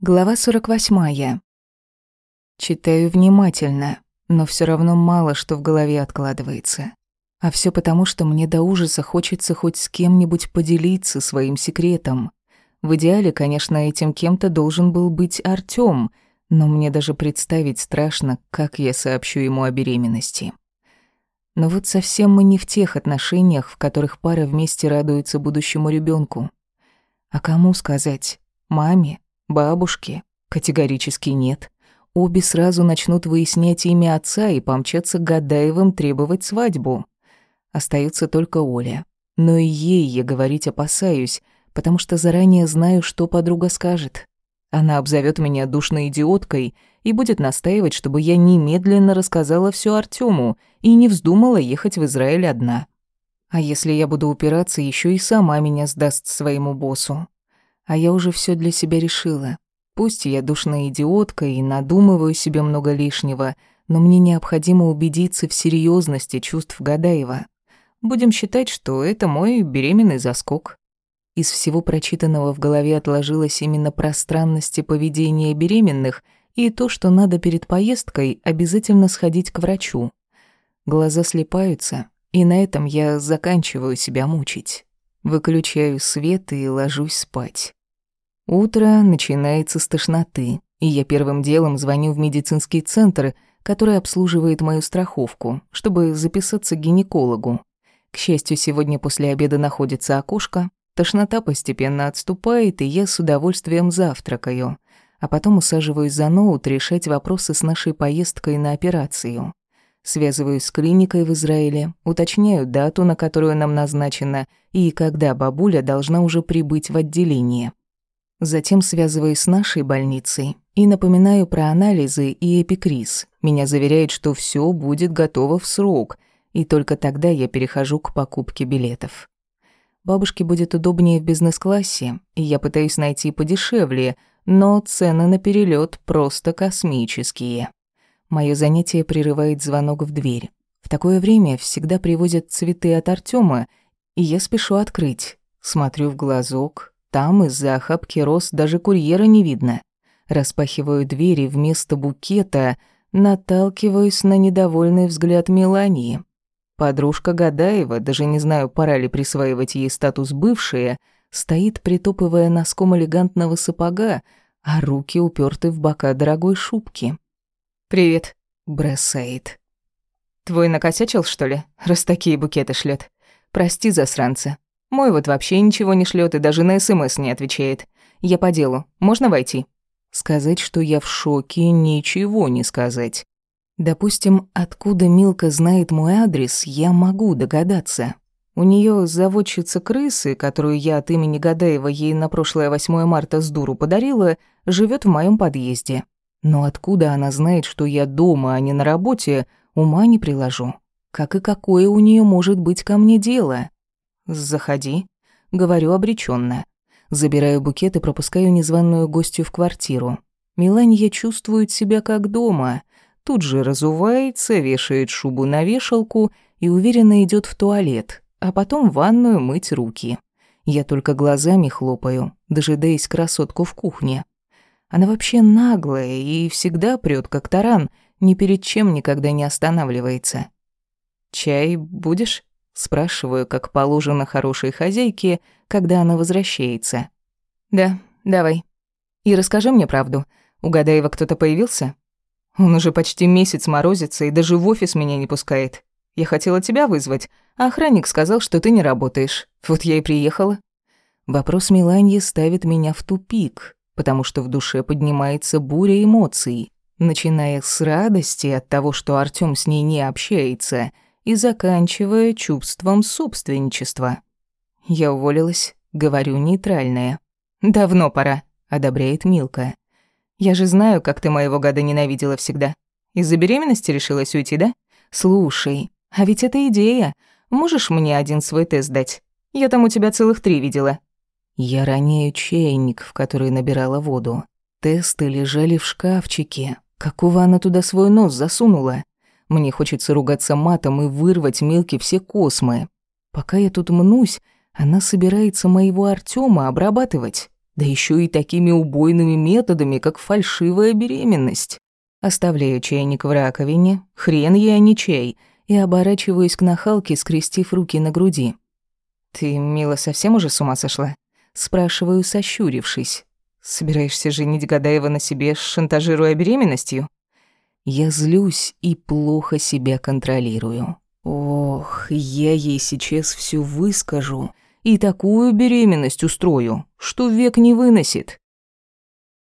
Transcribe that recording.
Глава 48. Читаю внимательно, но все равно мало что в голове откладывается. А все потому, что мне до ужаса хочется хоть с кем-нибудь поделиться своим секретом. В идеале, конечно, этим кем-то должен был быть Артём, но мне даже представить страшно, как я сообщу ему о беременности. Но вот совсем мы не в тех отношениях, в которых пара вместе радуется будущему ребенку. А кому сказать? Маме? Бабушки? Категорически нет. Обе сразу начнут выяснять имя отца и помчатся Гадаевым требовать свадьбу. Остается только Оля. Но и ей я говорить опасаюсь, потому что заранее знаю, что подруга скажет. Она обзовет меня душной идиоткой и будет настаивать, чтобы я немедленно рассказала все Артему и не вздумала ехать в Израиль одна. А если я буду упираться, еще и сама меня сдаст своему боссу. А я уже все для себя решила. Пусть я душная идиотка и надумываю себе много лишнего, но мне необходимо убедиться в серьезности чувств Гадаева. Будем считать, что это мой беременный заскок. Из всего прочитанного в голове отложилось именно про странности поведения беременных и то, что надо перед поездкой обязательно сходить к врачу. Глаза слепаются, и на этом я заканчиваю себя мучить. Выключаю свет и ложусь спать. Утро начинается с тошноты, и я первым делом звоню в медицинский центр, который обслуживает мою страховку, чтобы записаться к гинекологу. К счастью, сегодня после обеда находится окошко, тошнота постепенно отступает, и я с удовольствием завтракаю, а потом усаживаюсь за ноут решать вопросы с нашей поездкой на операцию. Связываюсь с клиникой в Израиле, уточняю дату, на которую нам назначено, и когда бабуля должна уже прибыть в отделение. Затем связываюсь с нашей больницей и напоминаю про анализы и эпикриз. Меня заверяют, что все будет готово в срок, и только тогда я перехожу к покупке билетов. Бабушке будет удобнее в бизнес-классе, и я пытаюсь найти подешевле, но цены на перелет просто космические. Моё занятие прерывает звонок в дверь. В такое время всегда привозят цветы от Артема, и я спешу открыть. Смотрю в глазок, там из-за охапки роз даже курьера не видно. Распахиваю двери вместо букета, наталкиваюсь на недовольный взгляд Мелании. Подружка Гадаева, даже не знаю, пора ли присваивать ей статус «бывшая», стоит, притопывая носком элегантного сапога, а руки уперты в бока дорогой шубки. «Привет», — бросает. «Твой накосячил, что ли, раз такие букеты шлет? Прости, засранца. Мой вот вообще ничего не шлет и даже на СМС не отвечает. Я по делу. Можно войти? Сказать, что я в шоке, ничего не сказать. Допустим, откуда Милка знает мой адрес, я могу догадаться. У нее заводчица крысы, которую я от имени Гадаева ей на прошлое 8 марта с дуру подарила, живет в моем подъезде. Но откуда она знает, что я дома, а не на работе, ума не приложу. Как и какое у нее может быть ко мне дело? «Заходи», — говорю обреченно. Забираю букет и пропускаю незваную гостью в квартиру. Меланья чувствует себя как дома. Тут же разувается, вешает шубу на вешалку и уверенно идет в туалет, а потом в ванную мыть руки. Я только глазами хлопаю, дожидаясь красотку в кухне. Она вообще наглая и всегда прёт как таран, ни перед чем никогда не останавливается. «Чай будешь?» Спрашиваю, как положено хорошей хозяйке, когда она возвращается. «Да, давай. И расскажи мне правду. У Гадаева кто-то появился? Он уже почти месяц морозится и даже в офис меня не пускает. Я хотела тебя вызвать, а охранник сказал, что ты не работаешь. Вот я и приехала». Вопрос Миланьи ставит меня в тупик, потому что в душе поднимается буря эмоций, начиная с радости от того, что Артём с ней не общается – и заканчивая чувством собственничества. Я уволилась, говорю нейтральное. «Давно пора», — одобряет Милка. «Я же знаю, как ты моего гада ненавидела всегда. Из-за беременности решилась уйти, да? Слушай, а ведь это идея. Можешь мне один свой тест дать? Я там у тебя целых три видела». Я роняю чайник, в который набирала воду. Тесты лежали в шкафчике. Какого она туда свой нос засунула? Мне хочется ругаться матом и вырвать Милке все космы. Пока я тут мнусь, она собирается моего Артема обрабатывать. Да еще и такими убойными методами, как фальшивая беременность. Оставляю чайник в раковине, хрен я, а не чай, и оборачиваюсь к нахалке, скрестив руки на груди. «Ты, Мила, совсем уже с ума сошла?» Спрашиваю, сощурившись. «Собираешься женить Гадаева на себе, шантажируя беременностью?» Я злюсь и плохо себя контролирую. Ох, я ей сейчас все выскажу и такую беременность устрою, что век не выносит.